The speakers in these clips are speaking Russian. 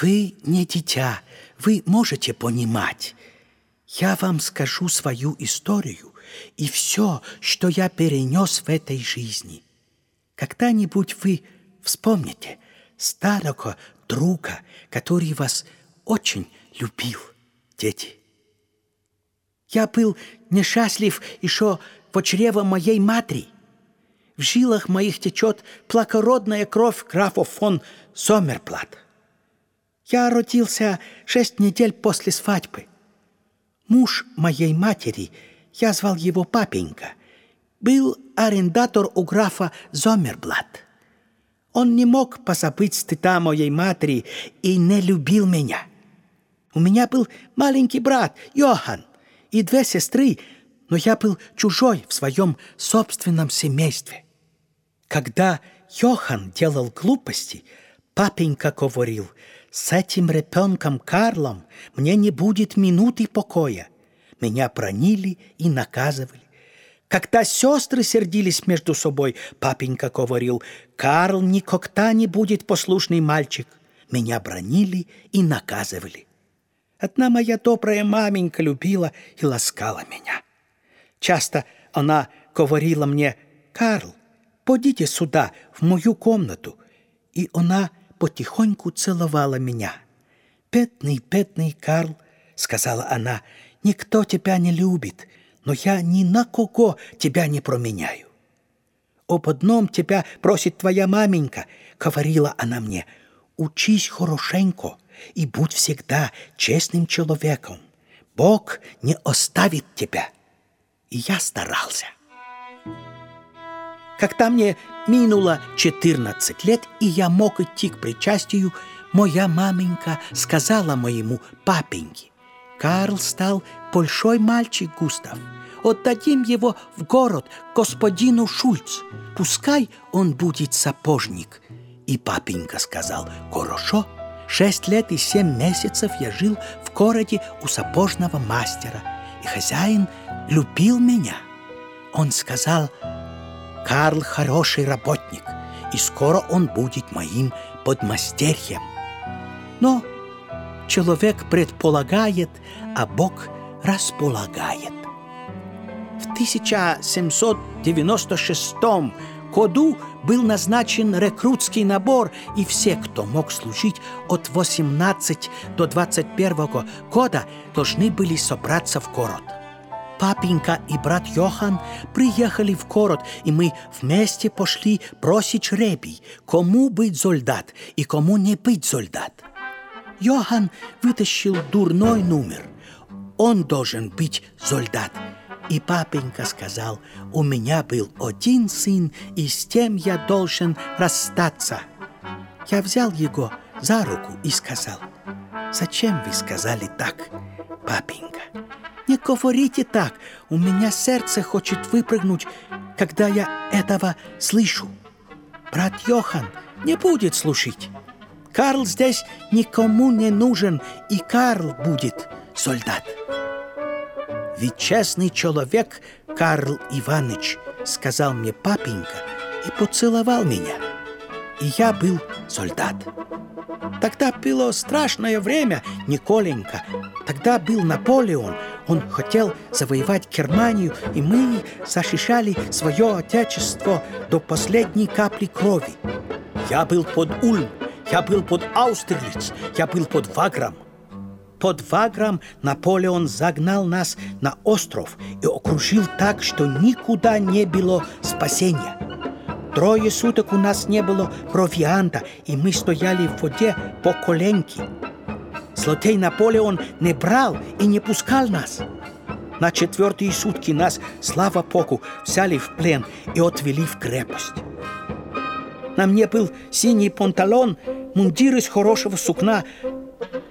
Вы не дитя, вы можете понимать. Я вам скажу свою историю и все, что я перенес в этой жизни. Когда-нибудь вы вспомните старого друга, который вас очень любил, дети. Я был несчастлив еще в чрево моей матери. В жилах моих течет плакородная кровь графа фон Сомерплат. Я родился шесть недель после свадьбы. Муж моей матери, я звал его папенька, был арендатор у графа Зомерблат. Он не мог позабыть стыда моей матери и не любил меня. У меня был маленький брат Йохан и две сестры, но я был чужой в своем собственном семействе. Когда Йохан делал глупости, папенька говорил – с этим ребенком Карлом мне не будет минуты покоя. Меня бронили и наказывали. Когда сестры сердились между собой, папенька говорил, «Карл никогда не будет послушный мальчик». Меня бронили и наказывали. Одна моя добрая маменька любила и ласкала меня. Часто она говорила мне, «Карл, подите сюда, в мою комнату». И она потихоньку целовала меня. «Бедный, бедный Карл», — сказала она, — «никто тебя не любит, но я ни на кого тебя не променяю». «Об одном тебя просит твоя маменька», — говорила она мне, — «учись хорошенько и будь всегда честным человеком. Бог не оставит тебя». И я старался. Когда мне минуло 14 лет, и я мог идти к причастию, моя маменька сказала моему папеньке, «Карл стал большой мальчик, Густав. Отдадим его в город господину Шульц. Пускай он будет сапожник». И папенька сказал, «Хорошо». Шесть лет и семь месяцев я жил в городе у сапожного мастера, и хозяин любил меня. Он сказал, Карл хороший работник, и скоро он будет моим подмастерьем. Но человек предполагает, а Бог располагает. В 1796 году был назначен рекрутский набор, и все, кто мог служить от 18 до 21 года, должны были собраться в город. Папенька и брат Йохан приехали в город, и мы вместе пошли просить жребий, кому быть солдат и кому не быть солдат. Йохан вытащил дурной номер. Он должен быть солдат. И папенька сказал, у меня был один сын, и с тем я должен расстаться. Я взял его за руку и сказал, зачем вы сказали так, папенька? Не говорите так, у меня сердце хочет выпрыгнуть, когда я этого слышу. Брат Йохан не будет слушать. Карл здесь никому не нужен, и Карл будет солдат. Ведь честный человек Карл Иванович сказал мне папенька и поцеловал меня. И я был солдат. Тогда было страшное время, Николенька. Тогда был Наполеон. Он хотел завоевать Германию, и мы защищали свое отечество до последней капли крови. Я был под Ульм, я был под Аустерлиц, я был под Вагром. Под Вагром Наполеон загнал нас на остров и окружил так, что никуда не было спасения. Трое суток у нас не было провианта, и мы стояли в воде по коленки. Злотей Наполеон не брал и не пускал нас. На четвертые сутки нас, слава Богу, взяли в плен и отвели в крепость. На мне был синий панталон, мундир из хорошего сукна,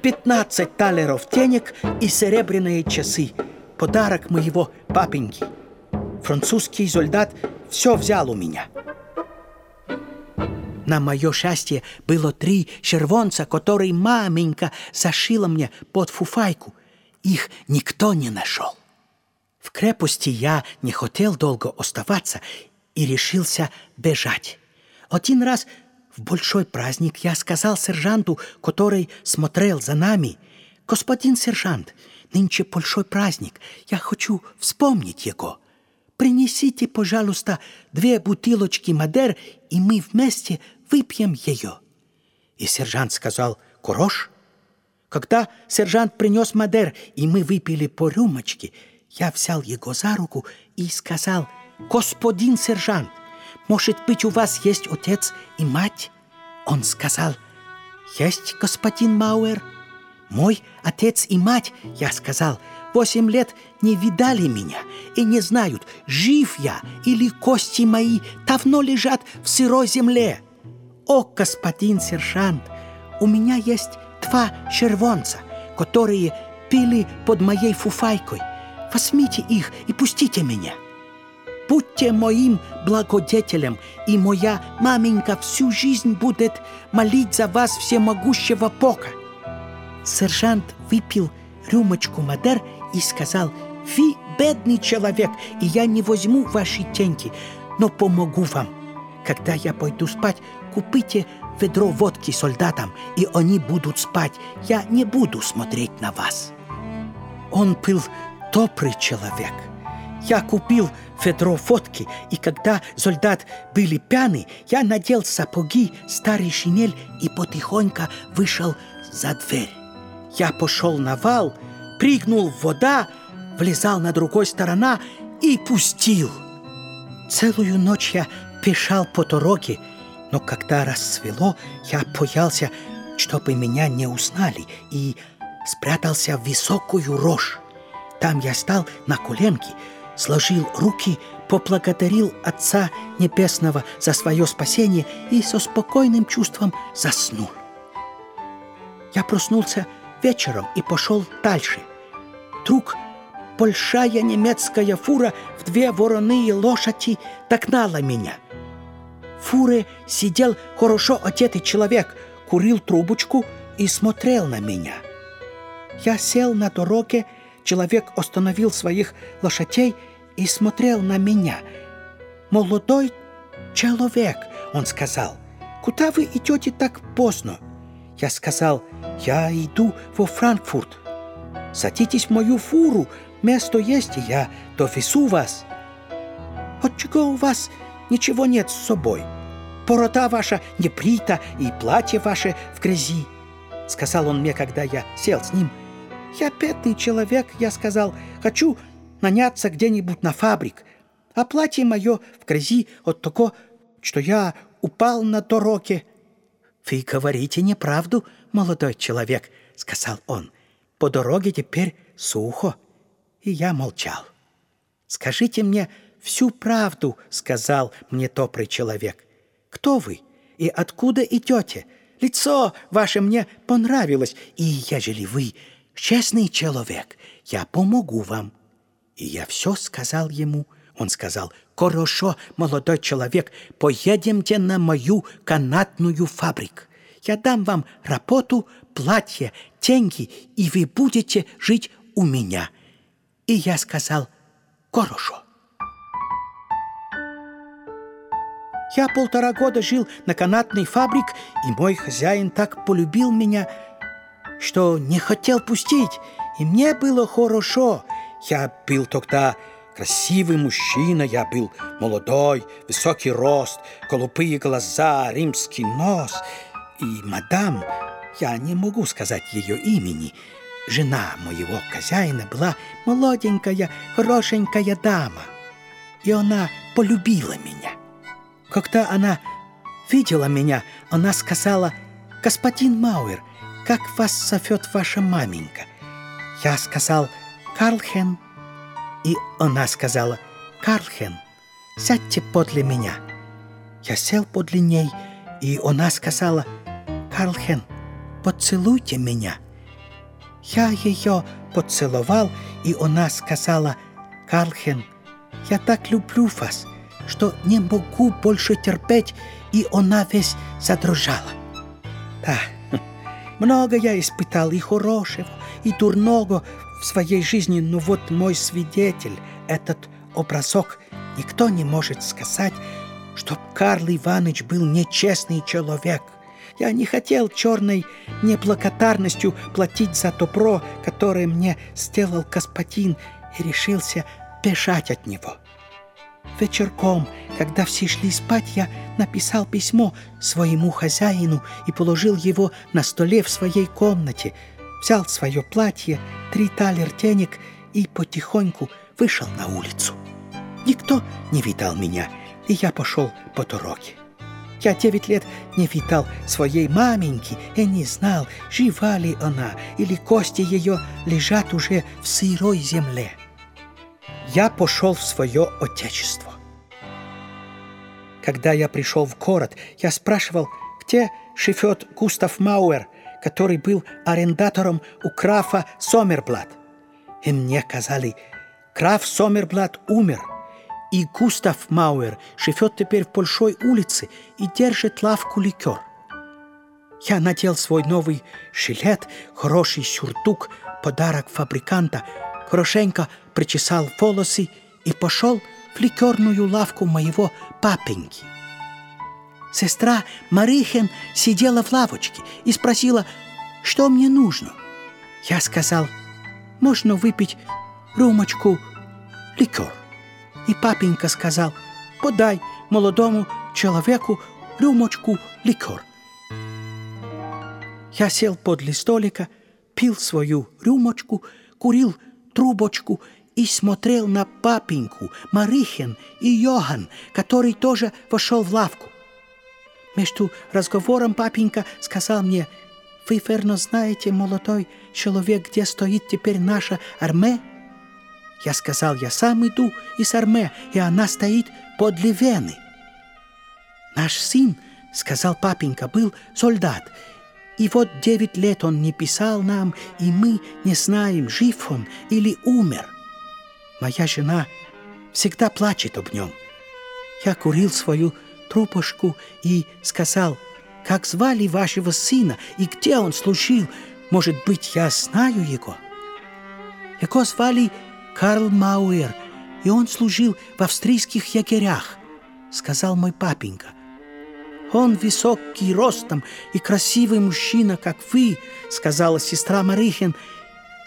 15 талеров денег и серебряные часы. Подарок моего папеньки. Французский солдат все взял у меня – на мое счастье было три червонца, которые маменька зашила мне под фуфайку. Их никто не нашел. В крепости я не хотел долго оставаться и решился бежать. Один раз В большой праздник я сказал сержанту, который смотрел за нами, «Господин сержант, нынче большой праздник, я хочу вспомнить его. Принесите, пожалуйста, две бутылочки Мадер, и мы вместе выпьем ее». И сержант сказал «Курош». Когда сержант принес Мадер, и мы выпили по рюмочке, я взял его за руку и сказал «Господин сержант, может быть, у вас есть отец и мать?» Он сказал «Есть, господин Мауэр». «Мой отец и мать», я сказал, «восемь лет не видали меня и не знают, жив я или кости мои давно лежат в сырой земле». «О, господин сержант, у меня есть два червонца, которые пили под моей фуфайкой. Возьмите их и пустите меня. Будьте моим благодетелем, и моя маменька всю жизнь будет молить за вас всемогущего Бога. Сержант выпил рюмочку Мадер и сказал, «Вы бедный человек, и я не возьму ваши деньги, но помогу вам. Когда я пойду спать, купите ведро водки солдатам, и они будут спать. Я не буду смотреть на вас». Он был добрый человек. Я купил ведро водки, и когда солдат были пьяны, я надел сапоги, старый шинель и потихоньку вышел за дверь. Я пошел на вал, прыгнул в вода, влезал на другой сторона и пустил. Целую ночь я пешал по дороге, но когда рассвело, я боялся, чтобы меня не узнали, и спрятался в высокую рожь. Там я стал на коленки, сложил руки, поблагодарил Отца Небесного за свое спасение и со спокойным чувством заснул. Я проснулся вечером и пошел дальше. Вдруг большая немецкая фура в две вороные лошади догнала меня. В фуре сидел хорошо одетый человек, курил трубочку и смотрел на меня. Я сел на дороге, человек остановил своих лошадей и смотрел на меня. «Молодой человек», — он сказал, — «куда вы идете так поздно?» Я сказал, «Я иду во Франкфурт». «Садитесь в мою фуру, место есть, и я довезу вас». «Отчего у вас ничего нет с собой? Порота ваша не брита, и платье ваше в грязи», — сказал он мне, когда я сел с ним. «Я бедный человек», — я сказал, — «хочу наняться где-нибудь на фабрик, а платье мое в грязи от того, что я упал на дороге». «Вы говорите неправду, молодой человек», — сказал он. «По дороге теперь сухо». И я молчал. «Скажите мне всю правду», — сказал мне добрый человек. «Кто вы и откуда идете? Лицо ваше мне понравилось, и ежели вы честный человек, я помогу вам». И я все сказал ему. Он сказал, «Хорошо, молодой человек, поедемте на мою канатную фабрику. Я дам вам работу, платье, деньги, и вы будете жить у меня». И я сказал, «Хорошо». Я полтора года жил на канатной фабрике, и мой хозяин так полюбил меня, что не хотел пустить, и мне было хорошо. Я был тогда красивый мужчина, я был молодой, высокий рост, голубые глаза, римский нос. И мадам, я не могу сказать ее имени, жена моего хозяина была молоденькая, хорошенькая дама. И она полюбила меня. Когда она видела меня, она сказала, «Господин Мауэр, как вас зовет ваша маменька?» Я сказал, Карлхен. И она сказала, Карлхен, сядьте подле меня. Я сел подле ней, и она сказала, Карлхен, поцелуйте меня. Я ее поцеловал, и она сказала, Карлхен, я так люблю вас, что не могу больше терпеть, и она весь задрожала. Да, много я испытал и хорошего, и дурного в своей жизни, но вот мой свидетель, этот образок, никто не может сказать, чтоб Карл Иванович был нечестный человек. Я не хотел черной неблагодарностью платить за добро, которое мне сделал господин, и решился бежать от него. Вечерком, когда все шли спать, я написал письмо своему хозяину и положил его на столе в своей комнате, взял свое платье, три талер денег и потихоньку вышел на улицу. Никто не видал меня, и я пошел по дороге. Я девять лет не видал своей маменьки и не знал, жива ли она или кости ее лежат уже в сырой земле. Я пошел в свое отечество. Когда я пришел в город, я спрашивал, где живет Густав Мауэр, который был арендатором у графа Сомерблат. И мне сказали, граф Сомерблат умер – и Густав Мауэр живет теперь в Большой улице и держит лавку ликер. Я надел свой новый жилет, хороший сюртук, подарок фабриканта, хорошенько причесал волосы и пошел в ликерную лавку моего папеньки. Сестра Марихен сидела в лавочке и спросила, что мне нужно. Я сказал, можно выпить рюмочку ликер. И папенька сказал, подай молодому человеку рюмочку ликер. Я сел подле столика, пил свою рюмочку, курил трубочку и смотрел на папеньку, Марихин и Йохан, который тоже вошел в лавку. Между разговором папенька сказал мне, «Вы верно знаете, молодой человек, где стоит теперь наша армия?» Я сказал, я сам иду из Арме, и она стоит подле Вены. Наш сын, сказал папенька, был солдат, и вот девять лет он не писал нам, и мы не знаем, жив он или умер. Моя жена всегда плачет об нем. Я курил свою трубочку и сказал, как звали вашего сына и где он служил, может быть, я знаю его. Его звали Карл Мауэр, и он служил в австрийских егерях, сказал мой папенька. Он высокий ростом и красивый мужчина, как вы, сказала сестра Марихин.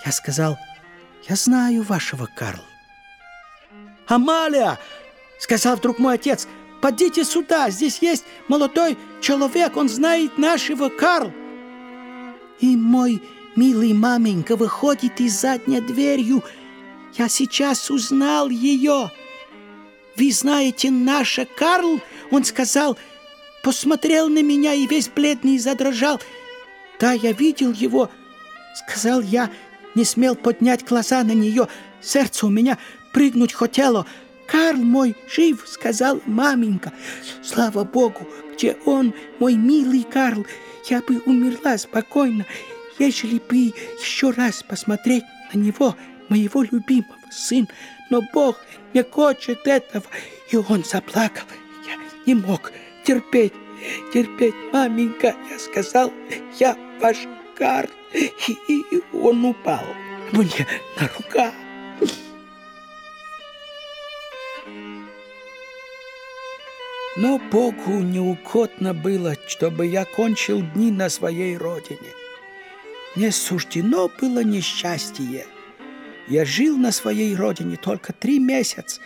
Я сказал, я знаю вашего Карл. Амалия, сказал вдруг мой отец, подите сюда, здесь есть молодой человек, он знает нашего Карл. И мой милый маменька выходит из задней дверью я сейчас узнал ее. Вы знаете, наша Карл, он сказал, посмотрел на меня и весь бледный задрожал. Да, я видел его, сказал я, не смел поднять глаза на нее. Сердце у меня прыгнуть хотело. «Карл мой жив!» — сказал маменька. «Слава Богу! Где он, мой милый Карл? Я бы умерла спокойно, ежели бы еще раз посмотреть на него» моего любимого сына, но Бог не хочет этого. И он заплакал. Я не мог терпеть, терпеть, маменька. Я сказал, я ваш Карл. И он упал мне на руках. Но Богу неугодно было, чтобы я кончил дни на своей родине. Не суждено было несчастье. Я жил на своей родине только три месяца.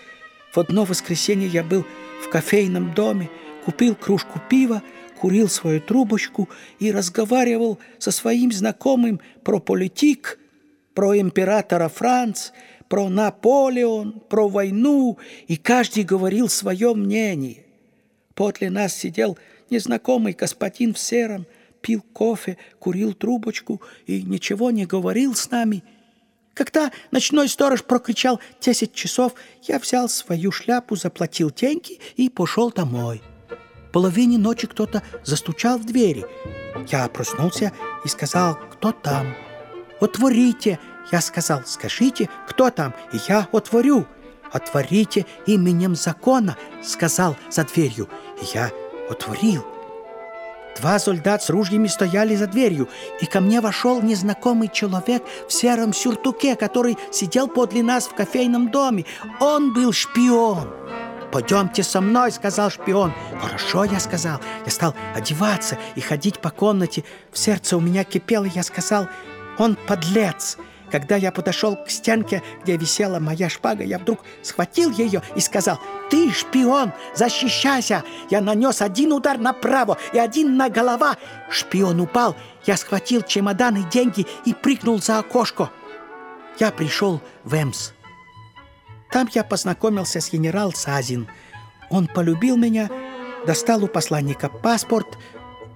В одно воскресенье я был в кофейном доме, купил кружку пива, курил свою трубочку и разговаривал со своим знакомым про политик, про императора Франц, про Наполеон, про войну, и каждый говорил свое мнение. Подле нас сидел незнакомый господин в сером, пил кофе, курил трубочку и ничего не говорил с нами – когда ночной сторож прокричал «десять часов», я взял свою шляпу, заплатил деньги и пошел домой. В половине ночи кто-то застучал в двери. Я проснулся и сказал «Кто там?» «Отворите!» Я сказал «Скажите, кто там?» И я отворю. «Отворите именем закона!» Сказал за дверью. Я отворил. Два солдат с ружьями стояли за дверью, и ко мне вошел незнакомый человек в сером сюртуке, который сидел подле нас в кофейном доме. Он был шпион. «Пойдемте со мной», — сказал шпион. «Хорошо», — я сказал. Я стал одеваться и ходить по комнате. В сердце у меня кипело, я сказал, «Он подлец». Когда я подошел к стенке, где висела моя шпага, я вдруг схватил ее и сказал, «Ты шпион, защищайся!» Я нанес один удар направо и один на голова. Шпион упал, я схватил чемодан и деньги и прыгнул за окошко. Я пришел в Эмс. Там я познакомился с генерал Сазин. Он полюбил меня, достал у посланника паспорт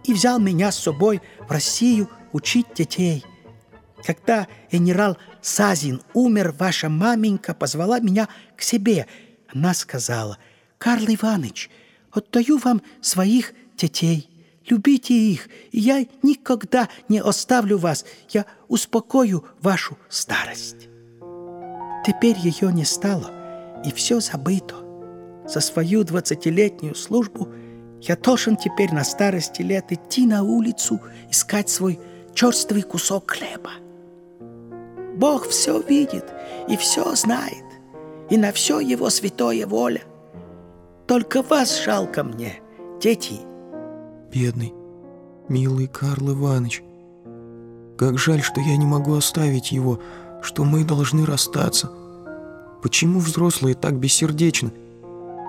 и взял меня с собой в Россию учить детей. Когда генерал Сазин умер, ваша маменька позвала меня к себе. Она сказала, «Карл Иванович, отдаю вам своих детей. Любите их, и я никогда не оставлю вас. Я успокою вашу старость». Теперь ее не стало, и все забыто. За свою двадцатилетнюю службу я должен теперь на старости лет идти на улицу, искать свой черствый кусок хлеба. Бог все видит и все знает, и на все его святое воля. Только вас жалко мне, дети. Бедный, милый Карл Иванович, как жаль, что я не могу оставить его, что мы должны расстаться. Почему взрослые так бессердечны?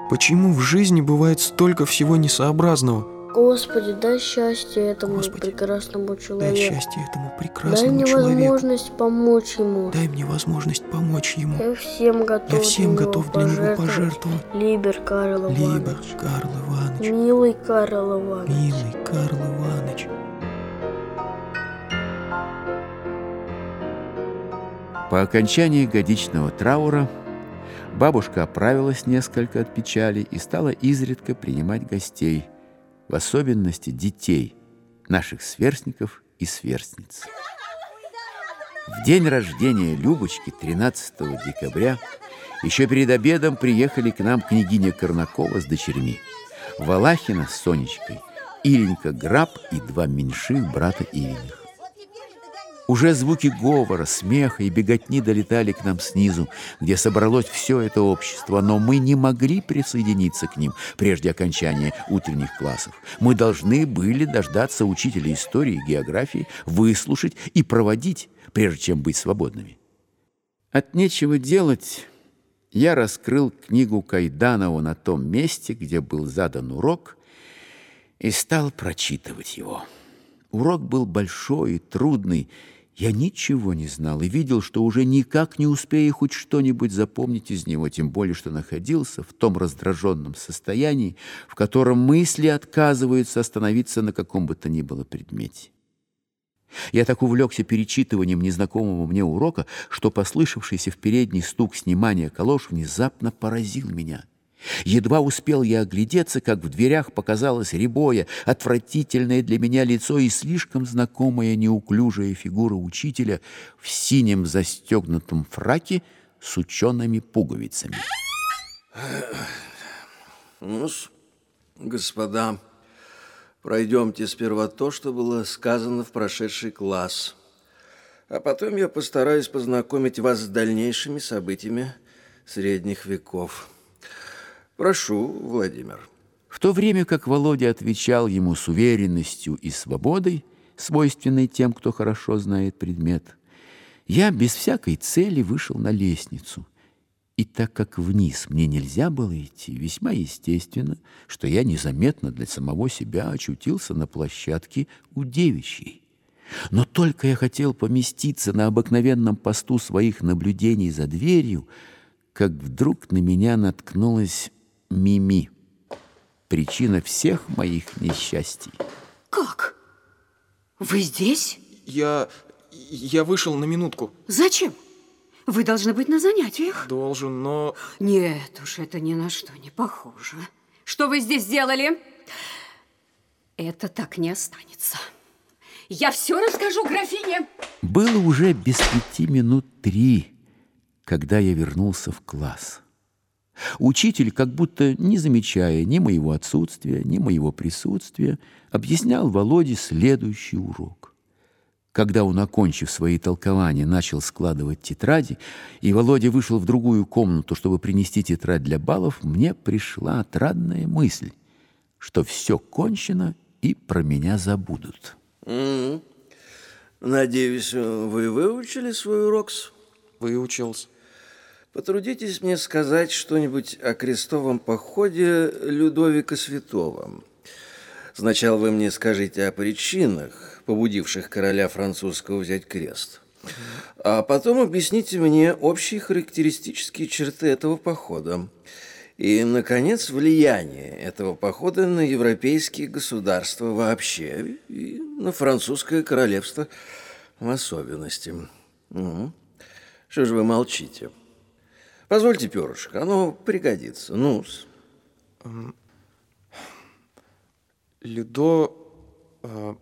Почему в жизни бывает столько всего несообразного? Господи, дай счастье этому Господи, прекрасному человеку. Дай счастье этому Дай прекрасному мне человеку. возможность помочь ему. Дай мне возможность помочь ему. Я всем готов, Я всем для готов для него пожертвовать. Либер Карл Либо Иванович. Карл Иванович, Милый Карл Иванович. милый Карл Иванович. По окончании годичного траура бабушка оправилась несколько от печали и стала изредка принимать гостей, в особенности детей, наших сверстников и сверстниц. В день рождения Любочки, 13 декабря, еще перед обедом приехали к нам княгиня Корнакова с дочерьми, Валахина с Сонечкой, Иленька Граб и два меньших брата Ивиных. Уже звуки говора, смеха и беготни долетали к нам снизу, где собралось все это общество, но мы не могли присоединиться к ним прежде окончания утренних классов. Мы должны были дождаться учителя истории и географии, выслушать и проводить, прежде чем быть свободными. От нечего делать я раскрыл книгу Кайданова на том месте, где был задан урок, и стал прочитывать его. Урок был большой и трудный. Я ничего не знал и видел, что уже никак не успею хоть что-нибудь запомнить из него, тем более, что находился в том раздраженном состоянии, в котором мысли отказываются остановиться на каком бы то ни было предмете. Я так увлекся перечитыванием незнакомого мне урока, что послышавшийся в передний стук снимания калош внезапно поразил меня — Едва успел я оглядеться, как в дверях показалось рябое, отвратительное для меня лицо и слишком знакомая неуклюжая фигура учителя в синем застегнутом фраке с учеными пуговицами. ну господа, пройдемте сперва то, что было сказано в прошедший класс. А потом я постараюсь познакомить вас с дальнейшими событиями средних веков. Прошу, Владимир. В то время как Володя отвечал ему с уверенностью и свободой, свойственной тем, кто хорошо знает предмет, я без всякой цели вышел на лестницу. И так как вниз мне нельзя было идти, весьма естественно, что я незаметно для самого себя очутился на площадке у девичьей. Но только я хотел поместиться на обыкновенном посту своих наблюдений за дверью, как вдруг на меня наткнулась Мими. Причина всех моих несчастий. Как? Вы здесь? Я... я вышел на минутку. Зачем? Вы должны быть на занятиях. Должен, но... Нет уж, это ни на что не похоже. Что вы здесь делали? Это так не останется. Я все расскажу графине. Было уже без пяти минут три, когда я вернулся в класс. Учитель, как будто не замечая ни моего отсутствия, ни моего присутствия, объяснял Володе следующий урок. Когда он, окончив свои толкования, начал складывать тетради, и Володя вышел в другую комнату, чтобы принести тетрадь для баллов, мне пришла отрадная мысль, что все кончено и про меня забудут. М. Надеюсь, вы выучили свой урок? Выучился. Потрудитесь мне сказать что-нибудь о крестовом походе Людовика Святого. Сначала вы мне скажите о причинах, побудивших короля французского взять крест. А потом объясните мне общие характеристические черты этого похода. И, наконец, влияние этого похода на европейские государства вообще и на французское королевство в особенности. Угу. Что же вы молчите? Позвольте перышко, оно пригодится. ну -с. Людо... э,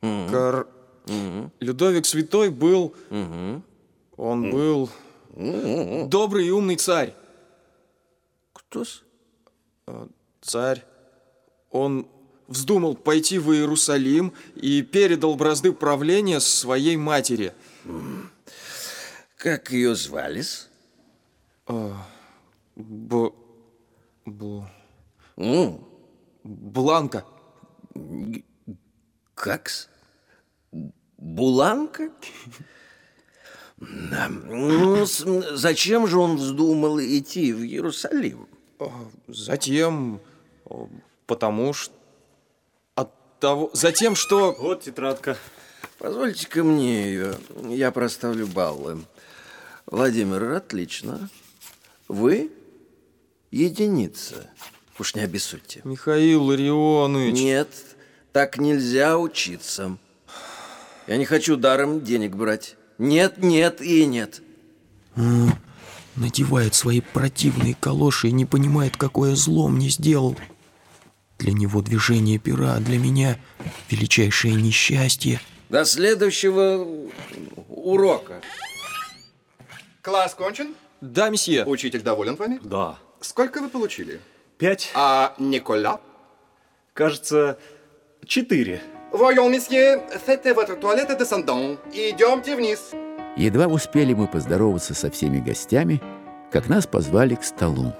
Кар... Людовик Святой был... Он был... Добрый и умный царь. Кто-с? Царь. Он вздумал пойти в Иерусалим и передал бразды правления своей матери. Как ее звались? Б... Бл... Бланка. Как-с? Буланка? Да. Ну, с- зачем же он вздумал идти в Иерусалим? Затем... Потому что... От того... Затем, что... Вот тетрадка. Позвольте-ка мне ее, я проставлю баллы. Владимир, отлично. Вы единица. Уж не обессудьте. Михаил Ларионович... Нет, так нельзя учиться. Я не хочу даром денег брать. Нет, нет и нет. надевает свои противные калоши и не понимает, какое зло мне сделал. Для него движение пера, а для меня величайшее несчастье. До следующего урока. Класс кончен? Да, месье. Учитель доволен вами? Да. Сколько вы получили? Пять. А Никола? Кажется, четыре. Voyons, месье, faites votre toilette descendant. Идемте вниз. Едва успели мы поздороваться со всеми гостями, как нас позвали к столу.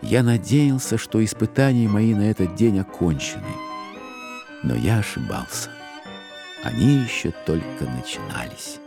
Я надеялся, что испытания мои на этот день окончены. Но я ошибался. Они еще только начинались.